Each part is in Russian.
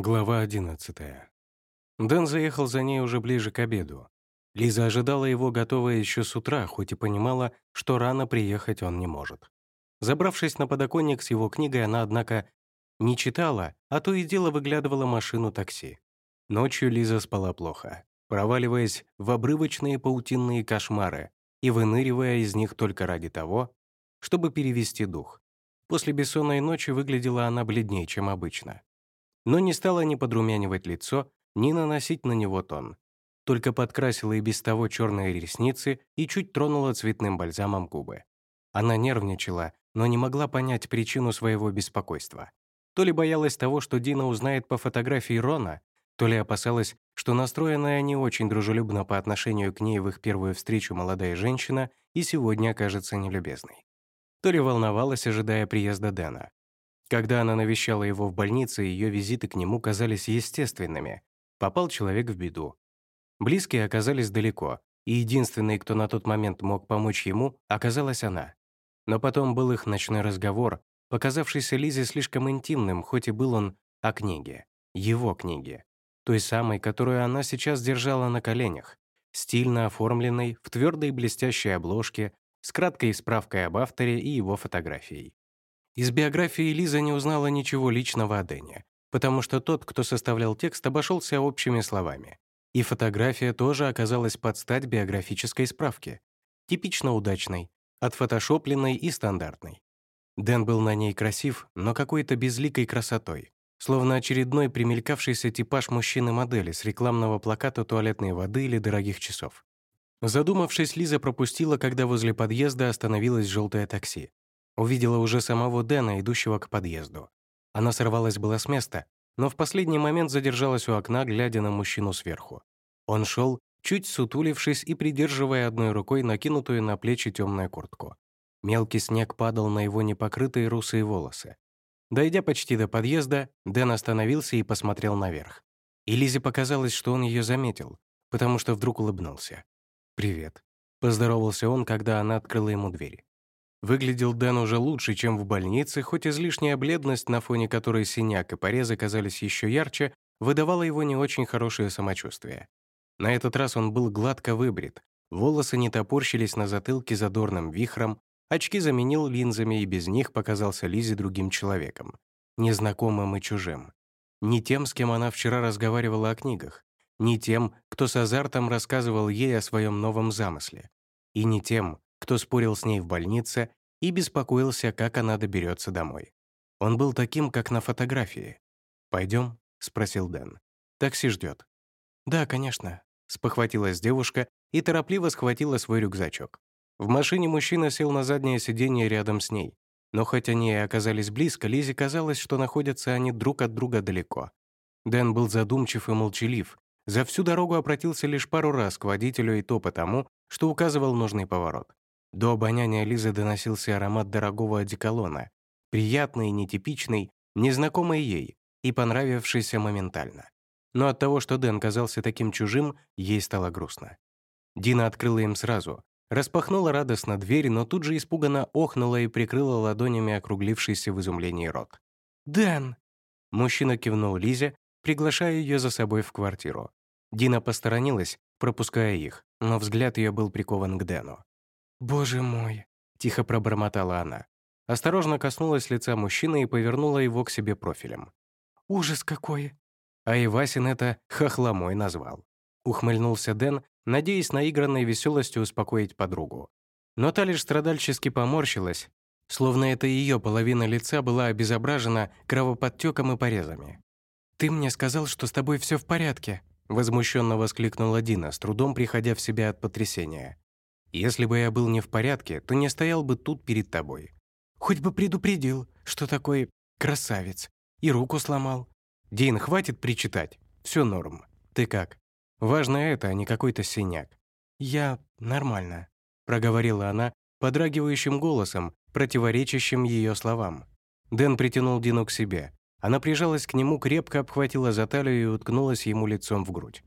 Глава 11. Дэн заехал за ней уже ближе к обеду. Лиза ожидала его, готовая еще с утра, хоть и понимала, что рано приехать он не может. Забравшись на подоконник с его книгой, она, однако, не читала, а то и дело выглядывала машину такси. Ночью Лиза спала плохо, проваливаясь в обрывочные паутинные кошмары и выныривая из них только ради того, чтобы перевести дух. После бессонной ночи выглядела она бледнее, чем обычно. Но не стала ни подрумянивать лицо, ни наносить на него тон. Только подкрасила и без того черные ресницы и чуть тронула цветным бальзамом губы. Она нервничала, но не могла понять причину своего беспокойства. То ли боялась того, что Дина узнает по фотографии Рона, то ли опасалась, что настроенная не очень дружелюбно по отношению к ней в их первую встречу молодая женщина и сегодня окажется нелюбезной то ли волновалась, ожидая приезда Дэна. Когда она навещала его в больнице, ее визиты к нему казались естественными. Попал человек в беду. Близкие оказались далеко, и единственной, кто на тот момент мог помочь ему, оказалась она. Но потом был их ночной разговор, показавшийся Лизе слишком интимным, хоть и был он о книге. Его книге. Той самой, которую она сейчас держала на коленях, стильно оформленной, в твердой блестящей обложке, с краткой справкой об авторе и его фотографией. Из биографии Лиза не узнала ничего личного о Дэне, потому что тот, кто составлял текст, обошелся общими словами. И фотография тоже оказалась под стать биографической справке. Типично удачной, отфотошопленной и стандартной. Дэн был на ней красив, но какой-то безликой красотой, словно очередной примелькавшийся типаж мужчины-модели с рекламного плаката туалетной воды или дорогих часов. Задумавшись, Лиза пропустила, когда возле подъезда остановилось желтое такси. Увидела уже самого Дэна, идущего к подъезду. Она сорвалась была с места, но в последний момент задержалась у окна, глядя на мужчину сверху. Он шел, чуть сутулившись и придерживая одной рукой накинутую на плечи темную куртку. Мелкий снег падал на его непокрытые русые волосы. Дойдя почти до подъезда, Дэн остановился и посмотрел наверх. И Лизе показалось, что он ее заметил, потому что вдруг улыбнулся. «Привет», — поздоровался он, когда она открыла ему дверь. Выглядел Дэн уже лучше, чем в больнице, хоть излишняя бледность, на фоне которой синяк и порезы казались еще ярче, выдавала его не очень хорошее самочувствие. На этот раз он был гладко выбрит, волосы не топорщились на затылке задорным вихром, очки заменил линзами и без них показался Лизе другим человеком, незнакомым и чужим. Не тем, с кем она вчера разговаривала о книгах, не тем, кто с азартом рассказывал ей о своем новом замысле, и не тем, кто спорил с ней в больнице и беспокоился, как она доберется домой. Он был таким, как на фотографии. «Пойдем?» — спросил Дэн. «Такси ждет». «Да, конечно», — спохватилась девушка и торопливо схватила свой рюкзачок. В машине мужчина сел на заднее сиденье рядом с ней. Но хоть они и оказались близко, Лизе казалось, что находятся они друг от друга далеко. Дэн был задумчив и молчалив, за всю дорогу обратился лишь пару раз к водителю и то потому, что указывал нужный поворот. До обоняния Лизы доносился аромат дорогого одеколона, приятный, нетипичный, незнакомый ей и понравившийся моментально. Но от того, что Дэн казался таким чужим, ей стало грустно. Дина открыла им сразу, распахнула радостно дверь, но тут же испуганно охнула и прикрыла ладонями округлившийся в изумлении рот. «Дэн!» Мужчина кивнул Лизе, приглашая ее за собой в квартиру. Дина посторонилась, пропуская их, но взгляд ее был прикован к Дэну. «Боже мой!» — тихо пробормотала она. Осторожно коснулась лица мужчины и повернула его к себе профилем. «Ужас какой!» А Ивасин это «хохломой» назвал. Ухмыльнулся Дэн, надеясь наигранной веселостью успокоить подругу. Но та лишь страдальчески поморщилась, словно это ее половина лица была обезображена кровоподтеком и порезами. «Ты мне сказал, что с тобой все в порядке», Возмущенно воскликнула Дина, с трудом приходя в себя от потрясения. «Если бы я был не в порядке, то не стоял бы тут перед тобой. Хоть бы предупредил, что такой красавец. И руку сломал. Дин, хватит причитать. Все норм. Ты как? Важно это, а не какой-то синяк». «Я нормально», — проговорила она подрагивающим голосом, противоречащим ее словам. Дэн притянул Дину к себе, она прижалась к нему, крепко обхватила за талию и уткнулась ему лицом в грудь.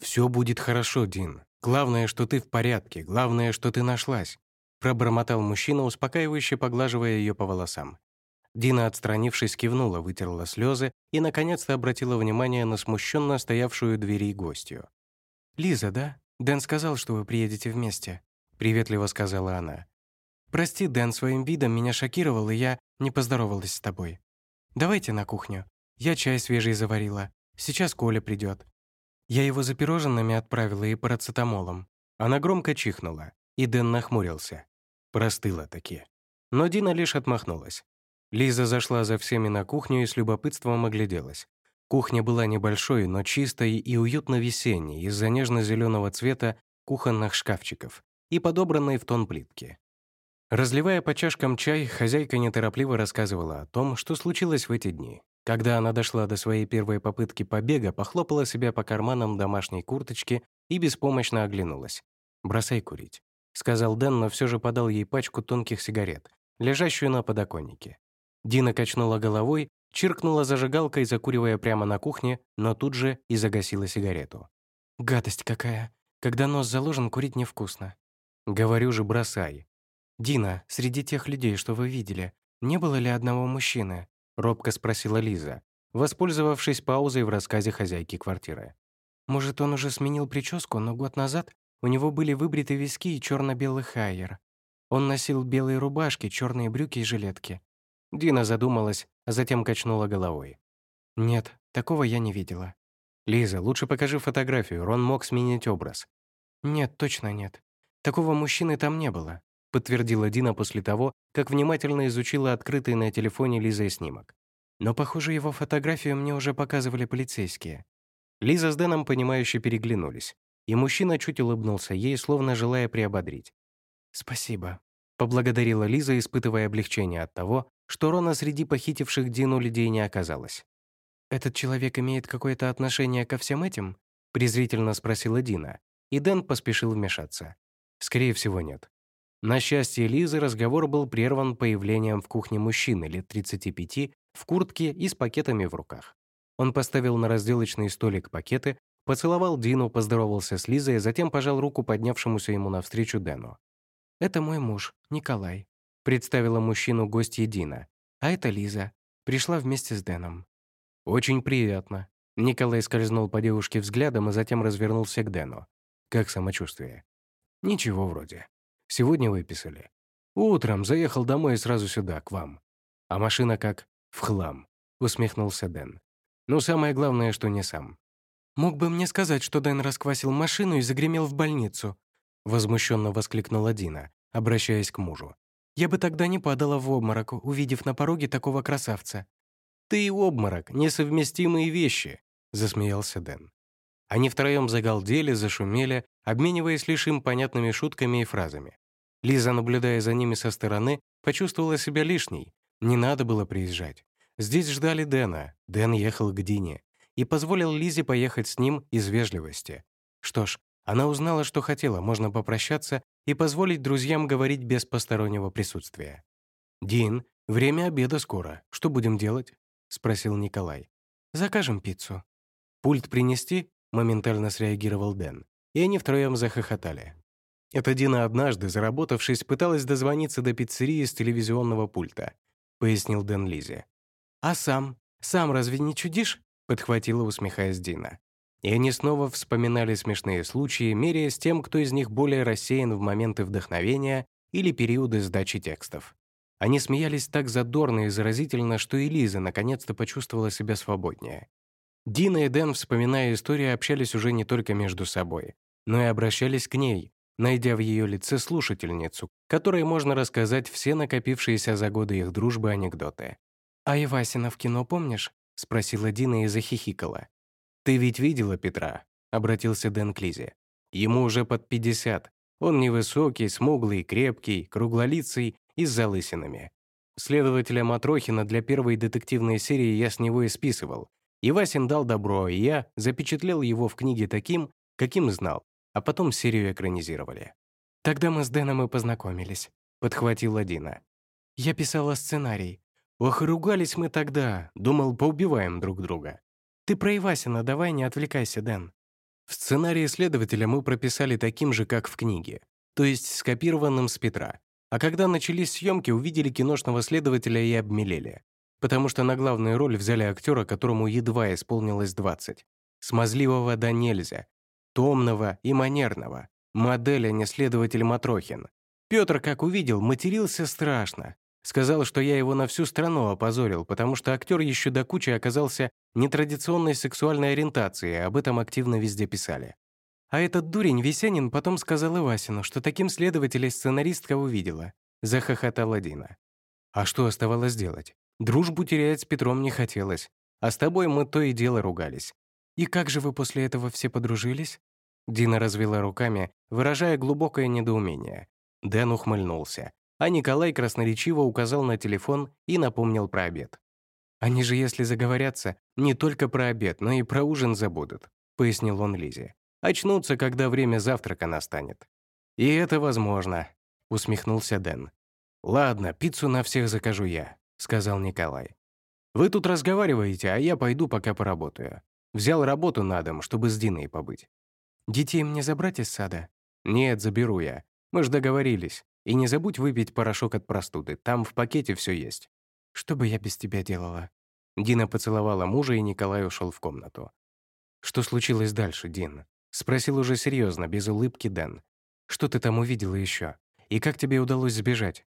«Все будет хорошо, Дин. Главное, что ты в порядке. Главное, что ты нашлась», пробормотал мужчина, успокаивающе поглаживая ее по волосам. Дина, отстранившись, кивнула, вытерла слезы и, наконец-то, обратила внимание на смущенно стоявшую двери гостью. «Лиза, да? Дэн сказал, что вы приедете вместе», — приветливо сказала она. «Прости, Дэн, своим видом меня шокировал, и я не поздоровалась с тобой. Давайте на кухню. Я чай свежий заварила. Сейчас Коля придет. Я его за пирожными отправила и парацетамолом». Она громко чихнула, и Дэн нахмурился. Простыла таки. Но Дина лишь отмахнулась. Лиза зашла за всеми на кухню и с любопытством огляделась. Кухня была небольшой, но чистой и уютно весенней из-за нежно-зеленого цвета кухонных шкафчиков и подобранной в тон плитки. Разливая по чашкам чай, хозяйка неторопливо рассказывала о том, что случилось в эти дни. Когда она дошла до своей первой попытки побега, похлопала себя по карманам домашней курточки и беспомощно оглянулась. «Бросай курить», — сказал Дэн, но все же подал ей пачку тонких сигарет, лежащую на подоконнике. Дина качнула головой, чиркнула зажигалкой, закуривая прямо на кухне, но тут же и загасила сигарету. «Гадость какая! Когда нос заложен, курить невкусно». «Говорю же, бросай». «Дина, среди тех людей, что вы видели, не было ли одного мужчины?» — робко спросила Лиза, воспользовавшись паузой в рассказе хозяйки квартиры. «Может, он уже сменил прическу, но год назад у него были выбриты виски и черно белый хайер. Он носил белые рубашки, черные брюки и жилетки. Дина задумалась, а затем качнула головой. «Нет, такого я не видела». «Лиза, лучше покажи фотографию, Рон мог сменить образ». «Нет, точно нет. Такого мужчины там не было», подтвердила Дина после того, как внимательно изучила открытый на телефоне Лизой снимок. «Но, похоже, его фотографию мне уже показывали полицейские». Лиза с Дэном, понимающе переглянулись, и мужчина чуть улыбнулся ей, словно желая приободрить. «Спасибо», — поблагодарила Лиза, испытывая облегчение от того, что Рона среди похитивших Дину людей не оказалось. «Этот человек имеет какое-то отношение ко всем этим?» презрительно спросила Дина, и Дэн поспешил вмешаться. Скорее всего, нет. На счастье Лизы разговор был прерван появлением в кухне мужчины лет 35 в куртке и с пакетами в руках. Он поставил на разделочный столик пакеты, поцеловал Дину, поздоровался с Лизой, затем пожал руку поднявшемуся ему навстречу Дэну. «Это мой муж, Николай представила мужчину гостья Дина. А это Лиза. Пришла вместе с Дэном. «Очень приятно». Николай скользнул по девушке взглядом и затем развернулся к Дэну. «Как самочувствие?» «Ничего вроде. Сегодня выписали. Утром заехал домой и сразу сюда, к вам. А машина как? В хлам», — усмехнулся Дэн. «Ну, самое главное, что не сам». «Мог бы мне сказать, что Дэн расквасил машину и загремел в больницу», — возмущенно воскликнула Дина, обращаясь к мужу. Я бы тогда не падала в обморок, увидев на пороге такого красавца. «Ты и обморок — несовместимые вещи», — засмеялся Дэн. Они втроем загалдели, зашумели, обмениваясь лишь им понятными шутками и фразами. Лиза, наблюдая за ними со стороны, почувствовала себя лишней. Не надо было приезжать. Здесь ждали Дэна. Дэн ехал к Дине и позволил Лизе поехать с ним из вежливости. Что ж, она узнала, что хотела, можно попрощаться и позволить друзьям говорить без постороннего присутствия. «Дин, время обеда скоро. Что будем делать?» — спросил Николай. «Закажем пиццу». «Пульт принести?» — моментально среагировал Дэн. И они втроем захохотали. Это Дина однажды, заработавшись, пыталась дозвониться до пиццерии с телевизионного пульта, пояснил Дэн Лизе. «А сам? Сам разве не чудишь?» — подхватила, усмехаясь Дина. И они снова вспоминали смешные случаи, меряя с тем, кто из них более рассеян в моменты вдохновения или периоды сдачи текстов. Они смеялись так задорно и заразительно, что и Лиза наконец-то почувствовала себя свободнее. Дина и Дэн, вспоминая истории, общались уже не только между собой, но и обращались к ней, найдя в ее лице слушательницу, которой можно рассказать все накопившиеся за годы их дружбы анекдоты. «А Ивасина в кино помнишь?» — спросила Дина и захихикала. «Ты ведь видела Петра?» — обратился Дэн к Лизе. «Ему уже под 50. Он невысокий, смуглый, крепкий, круглолицый и с залысинами. Следователя Матрохина для первой детективной серии я с него и списывал. И Васин дал добро, и я запечатлел его в книге таким, каким знал, а потом серию экранизировали. «Тогда мы с Дэном и познакомились», — подхватила Дина. «Я писала сценарий. Ох, ругались мы тогда. Думал, поубиваем друг друга. Ты про Ивасина давай, не отвлекайся, Дэн. В сценарии следователя мы прописали таким же, как в книге, то есть скопированным с Петра. А когда начались съемки, увидели киношного следователя и обмелели. Потому что на главную роль взяли актера, которому едва исполнилось 20. Смазливого да нельзя. Томного и манерного. Модель, а не следователь Матрохин. Петр, как увидел, матерился страшно. Сказал, что я его на всю страну опозорил, потому что актер еще до кучи оказался нетрадиционной сексуальной ориентацией, об этом активно везде писали. А этот дурень Весенин потом сказал Ивасину, что таким следователей сценаристка увидела. Захохотала Дина. А что оставалось делать? Дружбу терять с Петром не хотелось. А с тобой мы то и дело ругались. И как же вы после этого все подружились? Дина развела руками, выражая глубокое недоумение. Дэн ухмыльнулся, а Николай красноречиво указал на телефон и напомнил про обед. «Они же, если заговорятся, не только про обед, но и про ужин забудут», — пояснил он Лизе. «Очнутся, когда время завтрака настанет». «И это возможно», — усмехнулся Дэн. «Ладно, пиццу на всех закажу я», — сказал Николай. «Вы тут разговариваете, а я пойду пока поработаю. Взял работу на дом, чтобы с Диной побыть». «Детей мне забрать из сада?» «Нет, заберу я. Мы ж договорились. И не забудь выпить порошок от простуды. Там в пакете все есть». «Что бы я без тебя делала?» Дина поцеловала мужа, и Николай ушел в комнату. «Что случилось дальше, Дин?» Спросил уже серьезно, без улыбки Дэн. «Что ты там увидела еще? И как тебе удалось сбежать?»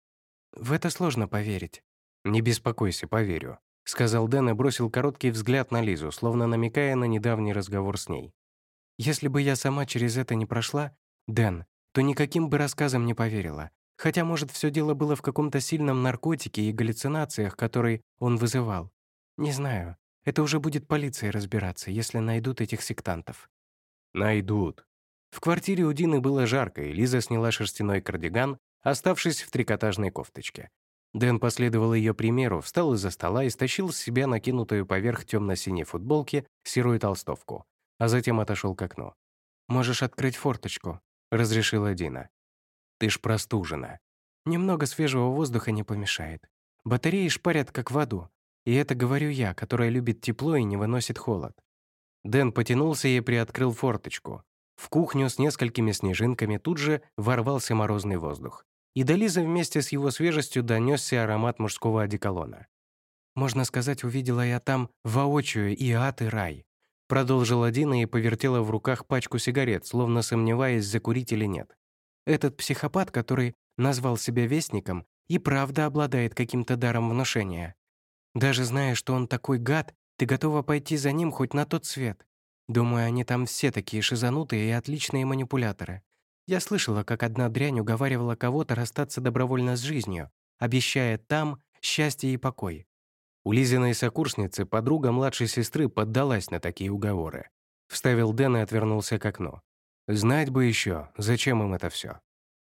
«В это сложно поверить». «Не беспокойся, поверю», — сказал Дэн и бросил короткий взгляд на Лизу, словно намекая на недавний разговор с ней. «Если бы я сама через это не прошла, Дэн, то никаким бы рассказам не поверила. Хотя, может, все дело было в каком-то сильном наркотике и галлюцинациях, которые он вызывал. Не знаю. Это уже будет полиция разбираться, если найдут этих сектантов. Найдут. В квартире у Дины было жарко, и Лиза сняла шерстяной кардиган, оставшись в трикотажной кофточке. Дэн последовал ее примеру, встал из-за стола и стащил с себя накинутую поверх темно-синей футболки серую толстовку, а затем отошел к окну. «Можешь открыть форточку», разрешила Дина. «Ты ж простужена. Немного свежего воздуха не помешает. Батареи шпарят как в аду. И это говорю я, которая любит тепло и не выносит холод». Дэн потянулся и приоткрыл форточку. В кухню с несколькими снежинками тут же ворвался морозный воздух. И до Лизы вместе с его свежестью донесся аромат мужского одеколона. «Можно сказать, увидела я там воочию и ад, и рай. Продолжила Дина и повертела в руках пачку сигарет, словно сомневаясь, закурить или нет. Этот психопат, который назвал себя вестником, и правда обладает каким-то даром внушения. Даже зная, что он такой гад, ты готова пойти за ним хоть на тот свет. Думаю, они там все такие шизанутые и отличные манипуляторы. Я слышала, как одна дрянь уговаривала кого-то расстаться добровольно с жизнью, обещая там счастье и покой. У Лизиной сокурсницы подруга младшей сестры поддалась на такие уговоры. Вставил Дэн и отвернулся к окну. Знать бы еще, зачем им это все.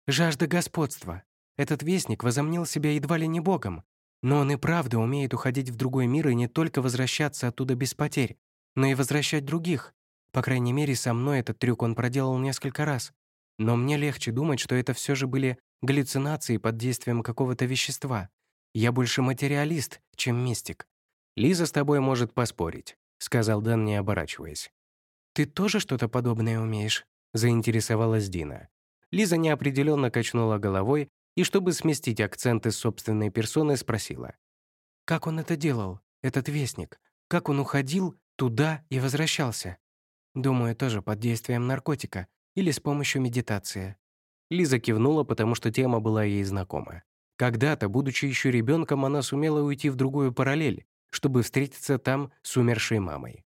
Жажда господства. Этот вестник возомнил себя едва ли не богом. Но он и правда умеет уходить в другой мир и не только возвращаться оттуда без потерь, но и возвращать других. По крайней мере, со мной этот трюк он проделал несколько раз. Но мне легче думать, что это все же были галлюцинации под действием какого-то вещества, я больше материалист, чем мистик. Лиза с тобой может поспорить», — сказал Дэн, не оборачиваясь. «Ты тоже что-то подобное умеешь?» — заинтересовалась Дина. Лиза неопределенно качнула головой и, чтобы сместить акценты собственной персоны, спросила. «Как он это делал, этот вестник? Как он уходил туда и возвращался?» «Думаю, тоже под действием наркотика или с помощью медитации». Лиза кивнула, потому что тема была ей знакома. Когда-то, будучи еще ребенком, она сумела уйти в другую параллель, чтобы встретиться там с умершей мамой.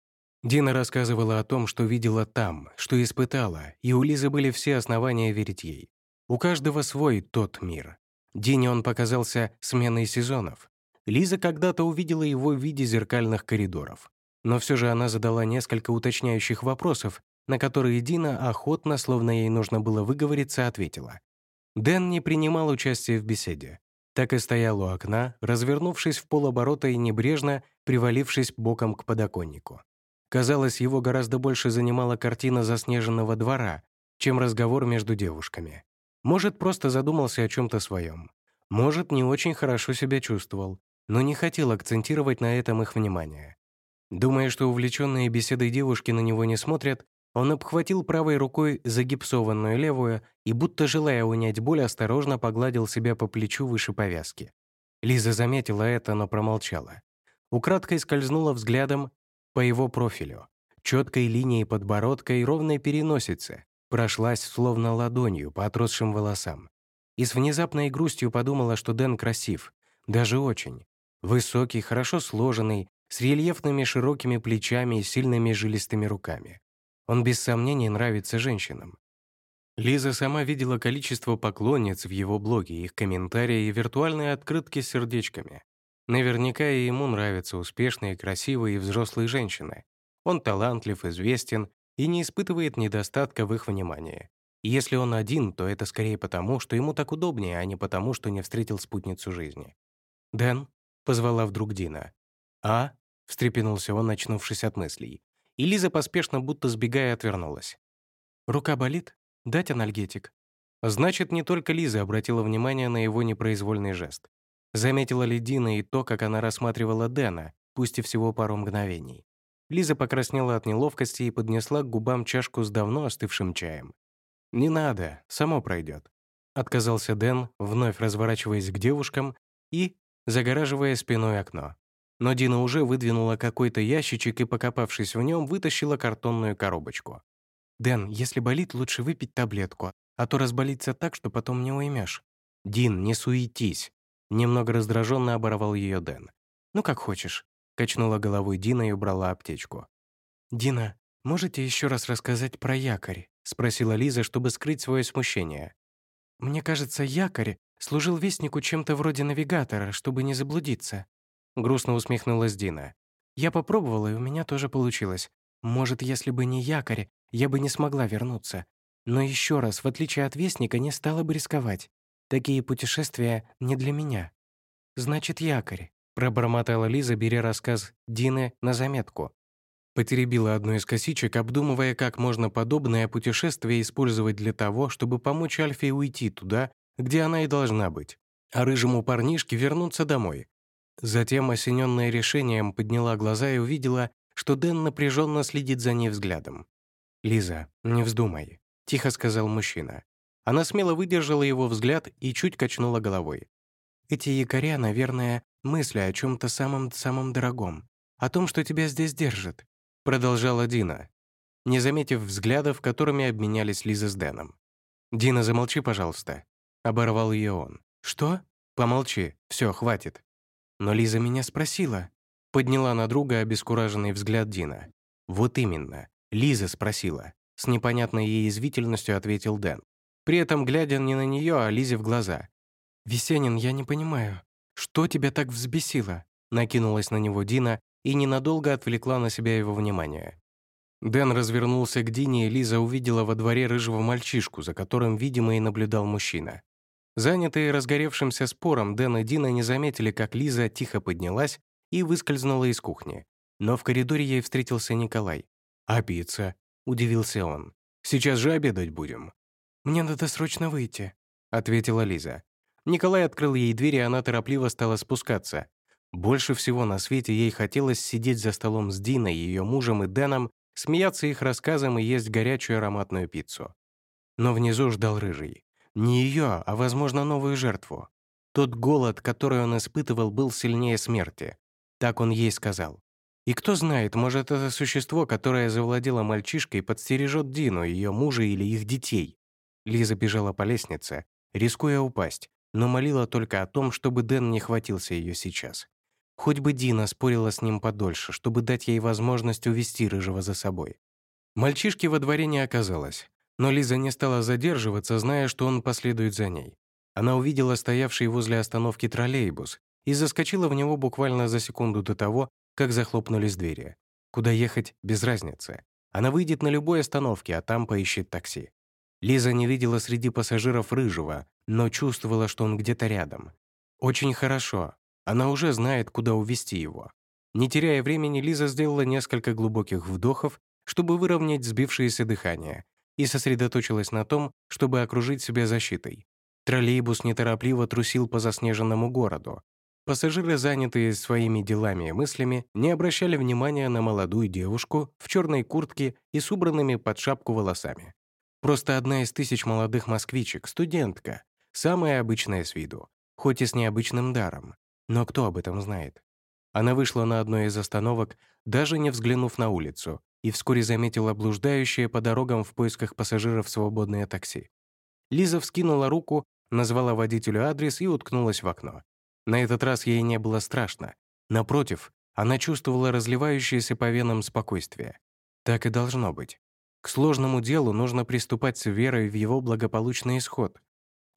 Дина рассказывала о том, что видела там, что испытала, и у Лизы были все основания верить ей. У каждого свой тот мир. Дине он показался сменой сезонов. Лиза когда-то увидела его в виде зеркальных коридоров. Но все же она задала несколько уточняющих вопросов, на которые Дина охотно, словно ей нужно было выговориться, ответила. Дэн не принимал участия в беседе. Так и стоял у окна, развернувшись в полоборота и небрежно привалившись боком к подоконнику. Казалось, его гораздо больше занимала картина заснеженного двора, чем разговор между девушками. Может, просто задумался о чем-то своем. Может, не очень хорошо себя чувствовал, но не хотел акцентировать на этом их внимание. Думая, что увлеченные беседой девушки на него не смотрят, Он обхватил правой рукой загипсованную левую и, будто желая унять боль, осторожно погладил себя по плечу выше повязки. Лиза заметила это, но промолчала. Украдкой скользнула взглядом по его профилю. Четкой линией подбородка и ровной переносицы. Прошлась словно ладонью по отросшим волосам. И с внезапной грустью подумала, что Дэн красив. Даже очень. Высокий, хорошо сложенный, с рельефными широкими плечами и сильными жилистыми руками. Он без сомнений нравится женщинам. Лиза сама видела количество поклонниц в его блоге, их комментарии и виртуальные открытки с сердечками. Наверняка и ему нравятся успешные, красивые и взрослые женщины. Он талантлив, известен и не испытывает недостатка в их внимании. Если он один, то это скорее потому, что ему так удобнее, а не потому, что не встретил спутницу жизни. «Дэн?» — позвала вдруг Дина. «А?» — встрепенулся он, очнувшись от мыслей. И Лиза поспешно, будто сбегая, отвернулась. «Рука болит? Дать анальгетик?» Значит, не только Лиза обратила внимание на его непроизвольный жест. Заметила ли Дина и то, как она рассматривала Дэна, пусть и всего пару мгновений. Лиза покраснела от неловкости и поднесла к губам чашку с давно остывшим чаем. «Не надо, само пройдет», — отказался Дэн, вновь разворачиваясь к девушкам и загораживая спиной окно. Но Дина уже выдвинула какой-то ящичек и, покопавшись в нем, вытащила картонную коробочку. «Дэн, если болит, лучше выпить таблетку, а то разболится так, что потом не уймешь». «Дин, не суетись!» Немного раздраженно оборвал ее Дэн. «Ну, как хочешь», — качнула головой Дина и убрала аптечку. «Дина, можете еще раз рассказать про якорь?» — спросила Лиза, чтобы скрыть свое смущение. «Мне кажется, якорь служил вестнику чем-то вроде навигатора, чтобы не заблудиться». Грустно усмехнулась Дина. «Я попробовала, и у меня тоже получилось. Может, если бы не якорь, я бы не смогла вернуться. Но еще раз, в отличие от Вестника, не стала бы рисковать. Такие путешествия не для меня». «Значит, якорь», — пробормотала Лиза, беря рассказ Дины на заметку. Потеребила одну из косичек, обдумывая, как можно подобное путешествие использовать для того, чтобы помочь Альфе уйти туда, где она и должна быть, а рыжему парнишке вернуться домой, Затем, осененная решением, подняла глаза и увидела, что Дэн напряженно следит за ней взглядом. «Лиза, не вздумай», — тихо сказал мужчина. Она смело выдержала его взгляд и чуть качнула головой. «Эти якоря, наверное, мысли о чем то самом-самом дорогом, о том, что тебя здесь держит», — продолжала Дина, не заметив взглядов, которыми обменялись Лиза с Дэном. «Дина, замолчи, пожалуйста», — оборвал ее он. «Что?» «Помолчи, все, хватит». «Но Лиза меня спросила». Подняла на друга обескураженный взгляд Дина. «Вот именно. Лиза спросила». С непонятной ей извительностью ответил Дэн. При этом глядя не на нее, а Лизе в глаза. «Весенин, я не понимаю, что тебя так взбесило?» Накинулась на него Дина и ненадолго отвлекла на себя его внимание. Дэн развернулся к Дине, и Лиза увидела во дворе рыжего мальчишку, за которым, видимо, и наблюдал мужчина. Занятые разгоревшимся спором, Дэн и Дина не заметили, как Лиза тихо поднялась и выскользнула из кухни. Но в коридоре ей встретился Николай. «А пицца?» — удивился он. «Сейчас же обедать будем». «Мне надо срочно выйти», — ответила Лиза. Николай открыл ей дверь, и она торопливо стала спускаться. Больше всего на свете ей хотелось сидеть за столом с Диной, ее мужем и Дэном, смеяться их рассказам и есть горячую ароматную пиццу. Но внизу ждал Рыжий. Не ее, а, возможно, новую жертву. Тот голод, который он испытывал, был сильнее смерти. Так он ей сказал. И кто знает, может, это существо, которое завладело мальчишкой, подстережет Дину, ее мужа или их детей. Лиза бежала по лестнице, рискуя упасть, но молила только о том, чтобы Дэн не хватился ее сейчас. Хоть бы Дина спорила с ним подольше, чтобы дать ей возможность увести Рыжего за собой. Мальчишки во дворе не оказалось. Но Лиза не стала задерживаться, зная, что он последует за ней. Она увидела стоявший возле остановки троллейбус и заскочила в него буквально за секунду до того, как захлопнулись двери. Куда ехать — без разницы. Она выйдет на любой остановке, а там поищет такси. Лиза не видела среди пассажиров Рыжего, но чувствовала, что он где-то рядом. Очень хорошо. Она уже знает, куда увести его. Не теряя времени, Лиза сделала несколько глубоких вдохов, чтобы выровнять сбившееся дыхание, и сосредоточилась на том, чтобы окружить себя защитой. Троллейбус неторопливо трусил по заснеженному городу. Пассажиры, занятые своими делами и мыслями, не обращали внимания на молодую девушку в черной куртке и с убранными под шапку волосами. Просто одна из тысяч молодых москвичек, студентка, самая обычная с виду, хоть и с необычным даром. Но кто об этом знает? Она вышла на одной из остановок, даже не взглянув на улицу, и вскоре заметила блуждающее по дорогам в поисках пассажиров свободное такси. Лиза вскинула руку, назвала водителю адрес и уткнулась в окно. На этот раз ей не было страшно. Напротив, она чувствовала разливающееся по венам спокойствие. Так и должно быть. К сложному делу нужно приступать с верой в его благополучный исход.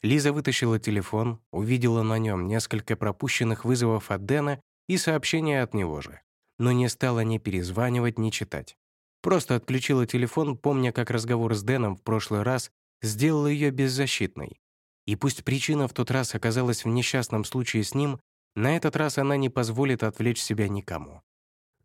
Лиза вытащила телефон, увидела на нем несколько пропущенных вызовов от Дэна и сообщения от него же, но не стала ни перезванивать, ни читать. Просто отключила телефон, помня, как разговор с Дэном в прошлый раз сделал ее беззащитной. И пусть причина в тот раз оказалась в несчастном случае с ним, на этот раз она не позволит отвлечь себя никому.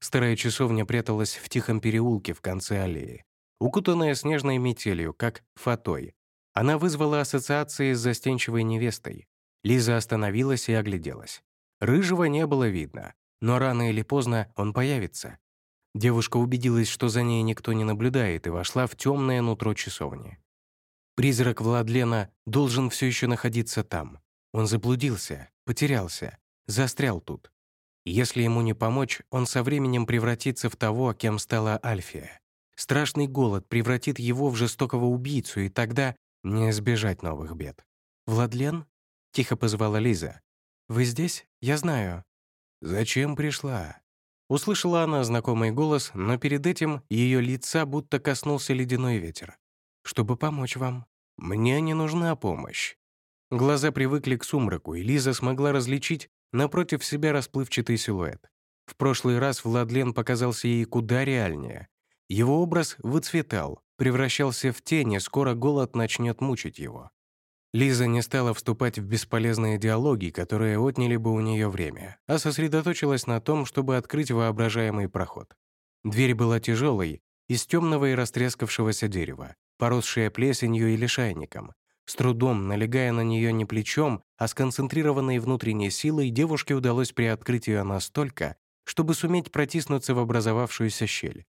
Старая часовня пряталась в тихом переулке в конце аллеи, укутанная снежной метелью, как фатой. Она вызвала ассоциации с застенчивой невестой. Лиза остановилась и огляделась. Рыжего не было видно, но рано или поздно он появится. Девушка убедилась, что за ней никто не наблюдает, и вошла в темное нутро часовни. Призрак Владлена должен все еще находиться там. Он заблудился, потерялся, застрял тут. Если ему не помочь, он со временем превратится в того, кем стала Альфия. Страшный голод превратит его в жестокого убийцу, и тогда не избежать новых бед. «Владлен?» — тихо позвала Лиза. «Вы здесь? Я знаю». «Зачем пришла?» Услышала она знакомый голос, но перед этим ее лица будто коснулся ледяной ветер. «Чтобы помочь вам». «Мне не нужна помощь». Глаза привыкли к сумраку, и Лиза смогла различить напротив себя расплывчатый силуэт. В прошлый раз Владлен показался ей куда реальнее. Его образ выцветал, превращался в тень, и скоро голод начнет мучить его. Лиза не стала вступать в бесполезные диалоги, которые отняли бы у нее время, а сосредоточилась на том, чтобы открыть воображаемый проход. Дверь была тяжелой, из темного и растрескавшегося дерева, поросшая плесенью и лишайником. С трудом, налегая на нее не плечом, а сконцентрированной внутренней силой, девушке удалось приоткрыть ее настолько, чтобы суметь протиснуться в образовавшуюся щель.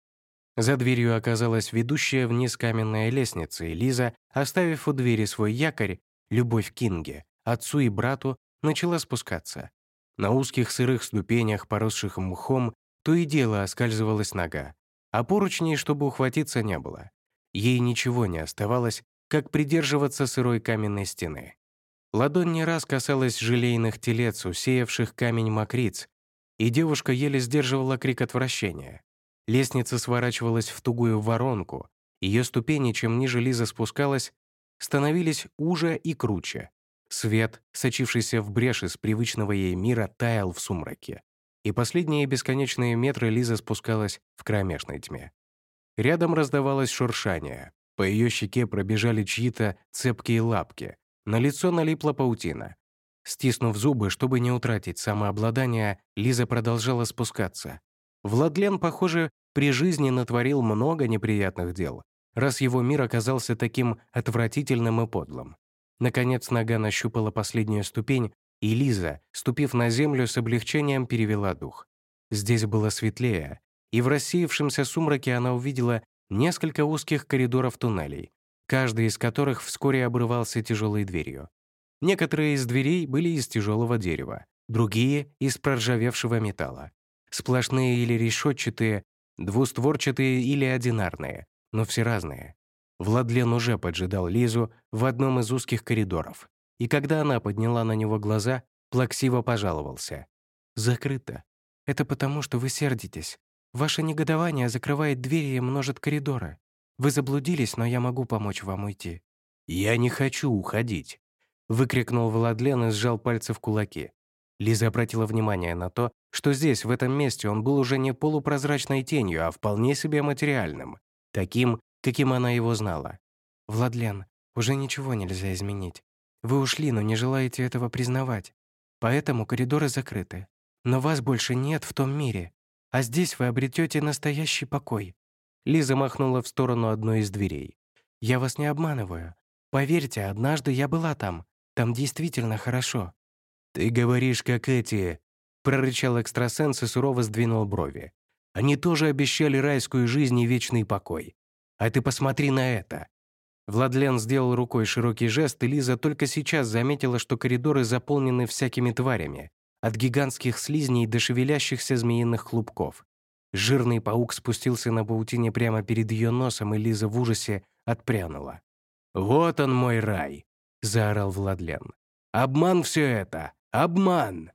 За дверью оказалась ведущая вниз каменная лестница, и Лиза, оставив у двери свой якорь, любовь Кинге, отцу и брату, начала спускаться. На узких сырых ступенях, поросших мхом, то и дело оскальзывалась нога, а поручней, чтобы ухватиться, не было. Ей ничего не оставалось, как придерживаться сырой каменной стены. Ладонь не раз касалась желейных телец, усеявших камень мокриц, и девушка еле сдерживала крик отвращения. Лестница сворачивалась в тугую воронку, ее ступени, чем ниже Лиза спускалась, становились уже и круче. Свет, сочившийся в брешь из привычного ей мира, таял в сумраке. И последние бесконечные метры Лиза спускалась в кромешной тьме. Рядом раздавалось шуршание. По ее щеке пробежали чьи-то цепкие лапки. На лицо налипла паутина. Стиснув зубы, чтобы не утратить самообладание, Лиза продолжала спускаться. Владлен, похоже, при жизни натворил много неприятных дел, раз его мир оказался таким отвратительным и подлым. Наконец нога нащупала последнюю ступень, и Лиза, ступив на землю, с облегчением перевела дух. Здесь было светлее, и в рассеявшемся сумраке она увидела несколько узких коридоров туннелей, каждый из которых вскоре обрывался тяжелой дверью. Некоторые из дверей были из тяжелого дерева, другие — из проржавевшего металла. Сплошные или решетчатые, двустворчатые или одинарные, но все разные. Владлен уже поджидал Лизу в одном из узких коридоров, и когда она подняла на него глаза, плаксиво пожаловался. «Закрыто. Это потому, что вы сердитесь. Ваше негодование закрывает двери и множит коридоры. Вы заблудились, но я могу помочь вам уйти». «Я не хочу уходить», — выкрикнул Владлен и сжал пальцы в кулаки. Лиза обратила внимание на то, что здесь, в этом месте, он был уже не полупрозрачной тенью, а вполне себе материальным, таким, каким она его знала. «Владлен, уже ничего нельзя изменить. Вы ушли, но не желаете этого признавать. Поэтому коридоры закрыты. Но вас больше нет в том мире. А здесь вы обретете настоящий покой». Лиза махнула в сторону одной из дверей. «Я вас не обманываю. Поверьте, однажды я была там. Там действительно хорошо. «Ты говоришь, как эти...» — прорычал экстрасенс и сурово сдвинул брови. «Они тоже обещали райскую жизнь и вечный покой. А ты посмотри на это!» Владлен сделал рукой широкий жест, и Лиза только сейчас заметила, что коридоры заполнены всякими тварями, от гигантских слизней до шевелящихся змеиных клубков. Жирный паук спустился на паутине прямо перед ее носом, и Лиза в ужасе отпрянула. «Вот он мой рай!» — заорал Владлен. «Обман все это! Обман!»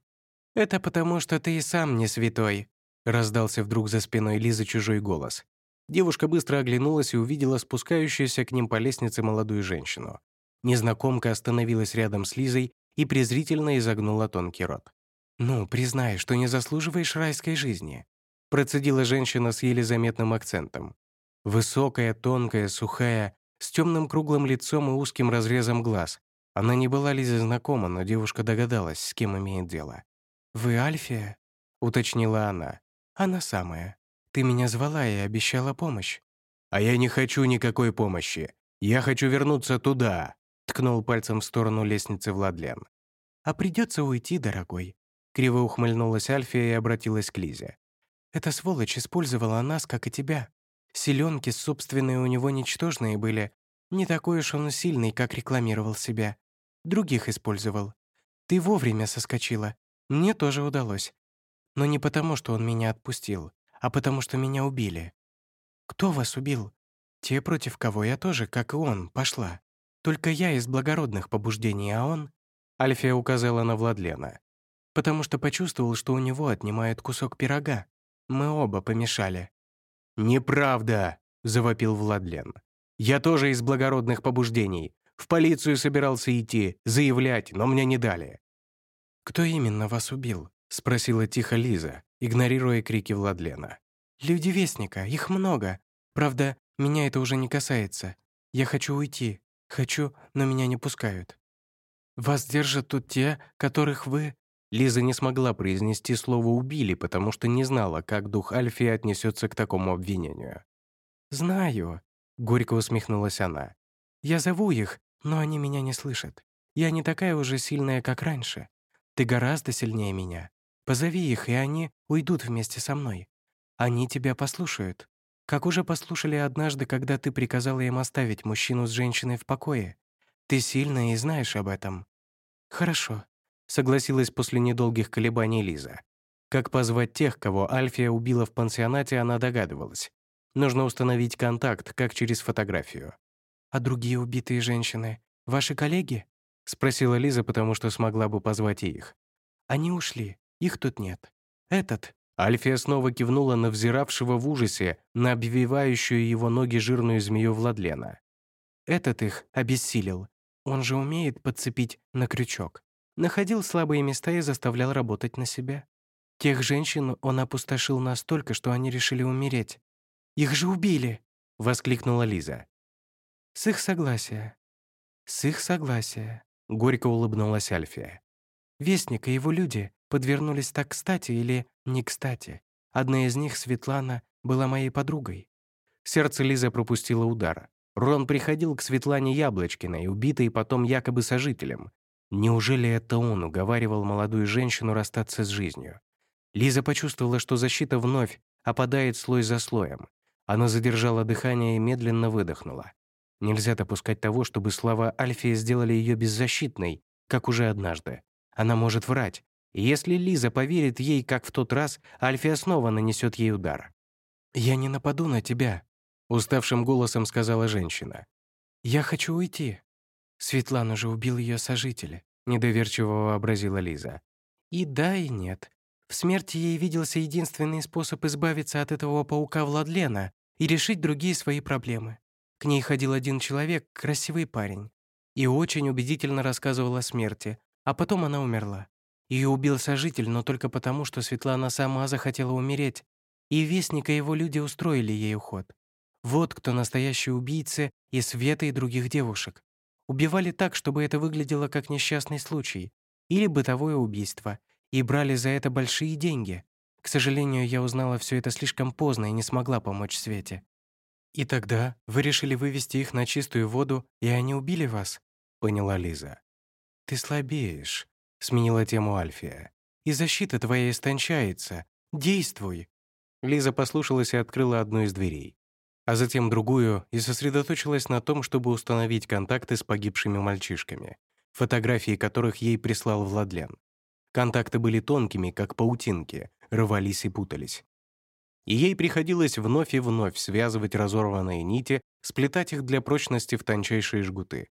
«Это потому, что ты и сам не святой», — раздался вдруг за спиной Лизы чужой голос. Девушка быстро оглянулась и увидела спускающуюся к ним по лестнице молодую женщину. Незнакомка остановилась рядом с Лизой и презрительно изогнула тонкий рот. «Ну, признай, что не заслуживаешь райской жизни», процедила женщина с еле заметным акцентом. Высокая, тонкая, сухая, с темным круглым лицом и узким разрезом глаз. Она не была Лизе знакома, но девушка догадалась, с кем имеет дело. «Вы Альфия?» — уточнила она. «Она самая. Ты меня звала и обещала помощь». «А я не хочу никакой помощи. Я хочу вернуться туда», — ткнул пальцем в сторону лестницы Владлен. «А придется уйти, дорогой», — криво ухмыльнулась Альфия и обратилась к Лизе. Эта сволочь использовала нас, как и тебя. Селенки собственные у него ничтожные были. Не такой уж он сильный, как рекламировал себя. Других использовал. Ты вовремя соскочила. Мне тоже удалось. Но не потому, что он меня отпустил, а потому, что меня убили. Кто вас убил? Те, против кого я тоже, как и он, пошла. Только я из благородных побуждений, а он...» Альфия указала на Владлена. «Потому что почувствовал, что у него отнимают кусок пирога. Мы оба помешали». «Неправда!» — завопил Владлен. «Я тоже из благородных побуждений. В полицию собирался идти, заявлять, но мне не дали». «Кто именно вас убил?» — спросила тихо Лиза, игнорируя крики Владлена. «Люди Вестника, их много. Правда, меня это уже не касается. Я хочу уйти. Хочу, но меня не пускают. Вас держат тут те, которых вы...» Лиза не смогла произнести слово «убили», потому что не знала, как дух Альфи отнесется к такому обвинению. «Знаю», — горько усмехнулась она. «Я зову их, но они меня не слышат. Я не такая уже сильная, как раньше. Ты гораздо сильнее меня. Позови их, и они уйдут вместе со мной. Они тебя послушают. Как уже послушали однажды, когда ты приказала им оставить мужчину с женщиной в покое. Ты сильная и знаешь об этом. Хорошо, согласилась после недолгих колебаний Лиза. Как позвать тех, кого Альфия убила в пансионате, она догадывалась. Нужно установить контакт, как через фотографию. «А другие убитые женщины — ваши коллеги?» — спросила Лиза, потому что смогла бы позвать их. «Они ушли, их тут нет. Этот...» Альфия снова кивнула на взиравшего в ужасе, на обвивающую его ноги жирную змею Владлена. «Этот их обессилел. Он же умеет подцепить на крючок находил слабые места и заставлял работать на себя. Тех женщин он опустошил настолько, что они решили умереть. «Их же убили!» — воскликнула Лиза. «С их согласия». «С их согласия», — горько улыбнулась Альфия. «Вестник и его люди подвернулись так кстати или не кстати. Одна из них, Светлана, была моей подругой». Сердце Лизы пропустило удар. Рон приходил к Светлане Яблочкиной, убитой потом якобы сожителем, Неужели это он уговаривал молодую женщину расстаться с жизнью? Лиза почувствовала, что защита вновь опадает слой за слоем. Она задержала дыхание и медленно выдохнула. Нельзя допускать того, чтобы слова Альфии сделали ее беззащитной, как уже однажды. Она может врать. Если Лиза поверит ей, как в тот раз, Альфия снова нанесет ей удар. «Я не нападу на тебя», — уставшим голосом сказала женщина. «Я хочу уйти. Светлану же убил ее сожитель, недоверчиво вообразила Лиза. И да, и нет. В смерти ей виделся единственный способ избавиться от этого паука Владлена и решить другие свои проблемы. К ней ходил один человек, красивый парень, и очень убедительно рассказывал о смерти, а потом она умерла. Ее убил сожитель, но только потому, что Светлана сама захотела умереть, и Вестник и его люди устроили ей уход. Вот кто настоящий убийца и Света и других девушек. Убивали так, чтобы это выглядело как несчастный случай или бытовое убийство, и брали за это большие деньги. К сожалению, я узнала все это слишком поздно и не смогла помочь Свете. «И тогда вы решили вывести их на чистую воду, и они убили вас?» — поняла Лиза. «Ты слабеешь», сменила тему Альфия. «И защита твоя истончается. Действуй!» Лиза послушалась и открыла одну из дверей, а затем другую и сосредоточилась на том, чтобы установить контакты с погибшими мальчишками, фотографии которых ей прислал Владлен. Контакты были тонкими, как паутинки, рвались и путались. И ей приходилось вновь и вновь связывать разорванные нити, сплетать их для прочности в тончайшие жгуты.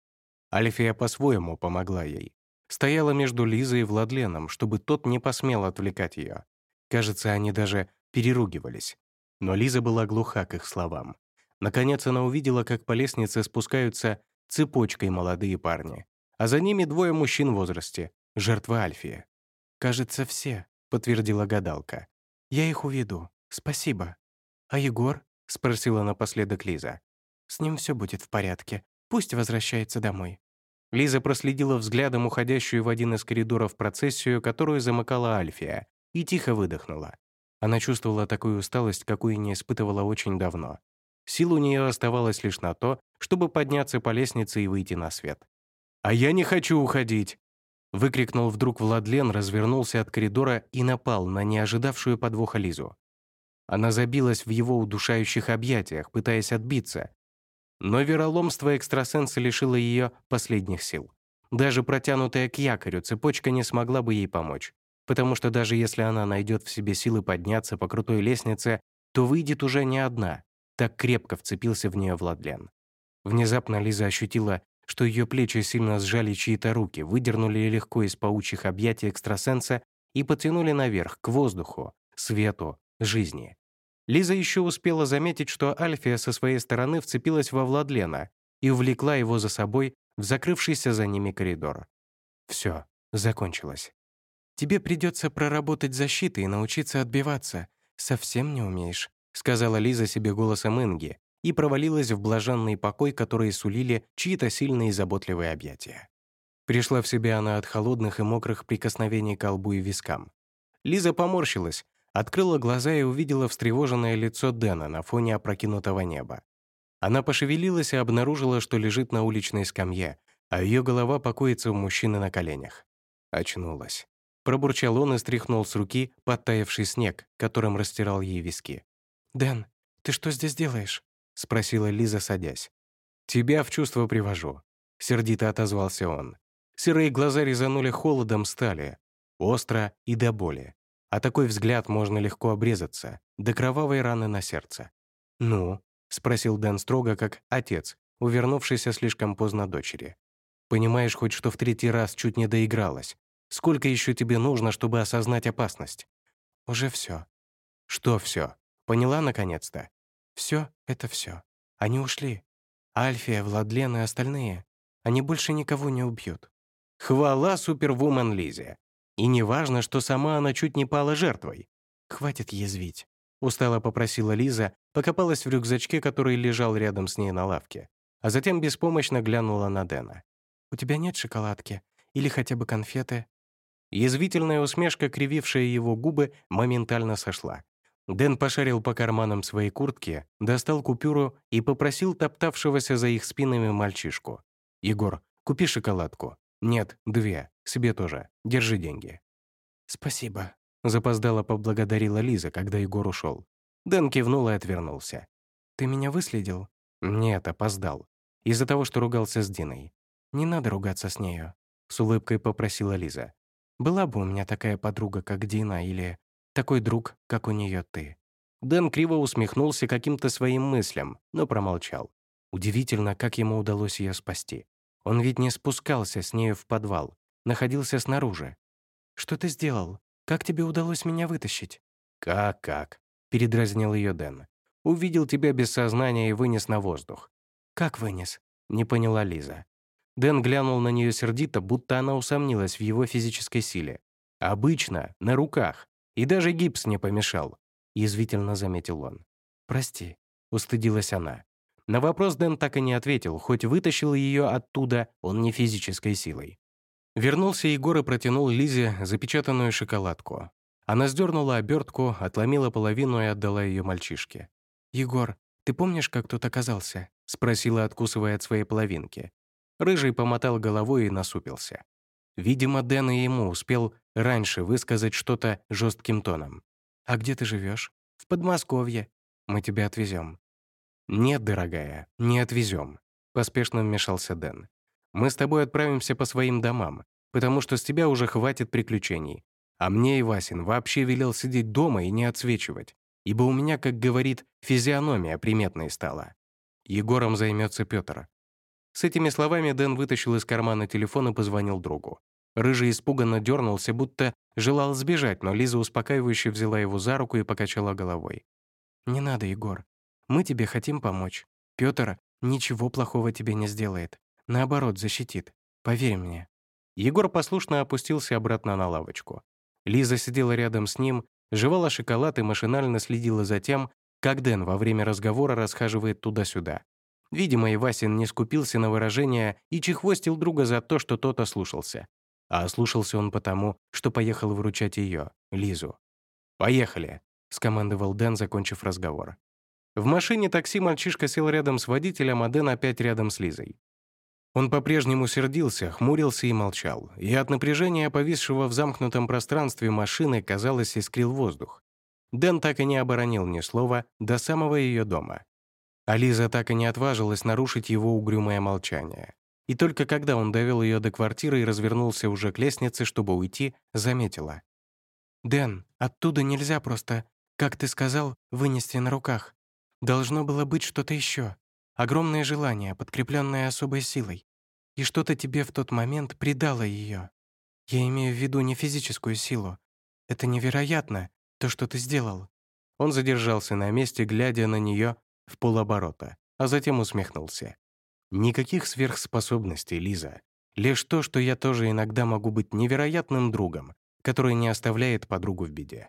Альфия по-своему помогла ей. Стояла между Лизой и Владленом, чтобы тот не посмел отвлекать ее. Кажется, они даже переругивались. Но Лиза была глуха к их словам. Наконец она увидела, как по лестнице спускаются цепочкой молодые парни, а за ними двое мужчин в возрасте, жертвы Альфия. «Кажется, все», — подтвердила гадалка. «Я их уведу. Спасибо». «А Егор?» — спросила напоследок Лиза. «С ним все будет в порядке. Пусть возвращается домой». Лиза проследила взглядом уходящую в один из коридоров процессию, которую замыкала Альфия, и тихо выдохнула. Она чувствовала такую усталость, какую не испытывала очень давно. Сил у нее оставалось лишь на то, чтобы подняться по лестнице и выйти на свет. «А я не хочу уходить!» Выкрикнул вдруг Владлен, развернулся от коридора и напал на неожидавшую подвоха Лизу. Она забилась в его удушающих объятиях, пытаясь отбиться. Но вероломство экстрасенса лишило ее последних сил. Даже протянутая к якорю цепочка не смогла бы ей помочь, потому что даже если она найдет в себе силы подняться по крутой лестнице, то выйдет уже не одна, так крепко вцепился в нее Владлен. Внезапно Лиза ощутила, что ее плечи сильно сжали чьи-то руки, выдернули легко из паучьих объятий экстрасенса и потянули наверх, к воздуху, свету, жизни. Лиза еще успела заметить, что Альфия со своей стороны вцепилась во Владлена и увлекла его за собой в закрывшийся за ними коридор. Все, закончилось. «Тебе придется проработать защиты и научиться отбиваться. Совсем не умеешь», сказала Лиза себе голосом Инги и провалилась в блаженный покой, который сулили чьи-то сильные и заботливые объятия. Пришла в себя она от холодных и мокрых прикосновений к лбу и вискам. Лиза поморщилась, открыла глаза и увидела встревоженное лицо Дэна на фоне опрокинутого неба. Она пошевелилась и обнаружила, что лежит на уличной скамье, а ее голова покоится у мужчины на коленях. Очнулась. Пробурчал он и стряхнул с руки подтаявший снег, которым растирал ей виски. «Дэн, ты что здесь делаешь?» — спросила Лиза, садясь. «Тебя в чувство привожу», — сердито отозвался он. Серые глаза резанули холодом стали, остро и до боли. А такой взгляд можно легко обрезаться, до кровавой раны на сердце. «Ну?» — спросил Дэн строго, как отец, увернувшийся слишком поздно дочери. «Понимаешь хоть, что в третий раз чуть не доигралась? Сколько еще тебе нужно, чтобы осознать опасность?» «Уже все». «Что все? Поняла наконец-то?» «Все — это все. Они ушли. Альфия, Владлен и остальные. Они больше никого не убьют». «Хвала супервумен Лизе. И не важно, что сама она чуть не пала жертвой. «Хватит язвить», — устало попросила Лиза, покопалась в рюкзачке, который лежал рядом с ней на лавке, а затем беспомощно глянула на Дэна. «У тебя нет шоколадки? Или хотя бы конфеты?» Язвительная усмешка, кривившая его губы, моментально сошла. Дэн пошарил по карманам своей куртки, достал купюру и попросил топтавшегося за их спинами мальчишку. «Егор, купи шоколадку. Нет, две. Себе тоже. Держи деньги». «Спасибо», — запоздала поблагодарила Лиза, когда Егор ушел. Дэн кивнул и отвернулся. «Ты меня выследил?» «Нет, опоздал. Из-за того, что ругался с Диной». «Не надо ругаться с нею», — с улыбкой попросила Лиза. «Была бы у меня такая подруга, как Дина, или такой друг, как у нее ты». Дэн криво усмехнулся каким-то своим мыслям, но промолчал. Удивительно, как ему удалось ее спасти. Он ведь не спускался с нею в подвал, находился снаружи. «Что ты сделал? Как тебе удалось меня вытащить?» «Как-как?» — передразнил ее Дэн. «Увидел тебя без сознания и вынес на воздух». «Как вынес?» — не поняла Лиза. Дэн глянул на нее сердито, будто она усомнилась в его физической силе. «Обычно, на руках. И даже гипс не помешал», — язвительно заметил он. «Прости», — устыдилась она. На вопрос Дэн так и не ответил, хоть вытащил ее оттуда он не физической силой. Вернулся Егор и протянул Лизе запечатанную шоколадку. Она сдернула обертку, отломила половину и отдала ее мальчишке. «Егор, ты помнишь, как тут оказался?» — спросила, откусывая от своей половинки. Рыжий помотал головой и насупился. Видимо, Дэн и ему успел раньше высказать что-то жестким тоном. «А где ты живешь? «В Подмосковье. Мы тебя отвезем». «Нет, дорогая, не отвезем», — поспешно вмешался Дэн. «Мы с тобой отправимся по своим домам, потому что с тебя уже хватит приключений. А мне и Васин вообще велел сидеть дома и не отсвечивать, ибо у меня, как говорит, физиономия приметной стала. Егором займется Петр. С этими словами Дэн вытащил из кармана телефон и позвонил другу. Рыжий испуганно дернулся, будто желал сбежать, но Лиза успокаивающе взяла его за руку и покачала головой. «Не надо, Егор. Мы тебе хотим помочь. Пётр ничего плохого тебе не сделает. Наоборот, защитит. Поверь мне». Егор послушно опустился обратно на лавочку. Лиза сидела рядом с ним, жевала шоколад и машинально следила за тем, как Дэн во время разговора расхаживает туда-сюда. Видимо, и Васин не скупился на выражения и чехвостил друга за то, что тот ослушался. А ослушался он потому, что поехал выручать ее, Лизу. «Поехали», — скомандовал Дэн, закончив разговор. В машине такси мальчишка сел рядом с водителем, а Дэн опять рядом с Лизой. Он по-прежнему сердился, хмурился и молчал, и от напряжения, повисшего в замкнутом пространстве машины, казалось, искрил воздух. Дэн так и не оборонил ни слова до самого ее дома. А Лиза так и не отважилась нарушить его угрюмое молчание. И только когда он довел ее до квартиры и развернулся уже к лестнице, чтобы уйти, заметила. «Дэн, оттуда нельзя просто, как ты сказал, вынести на руках. Должно было быть что-то еще. Огромное желание, подкрепленное особой силой. И что-то тебе в тот момент придало ее. Я имею в виду не физическую силу. Это невероятно, то, что ты сделал». Он задержался на месте, глядя на нее в полоборота, а затем усмехнулся. Никаких сверхспособностей, Лиза. Лишь то, что я тоже иногда могу быть невероятным другом, который не оставляет подругу в беде.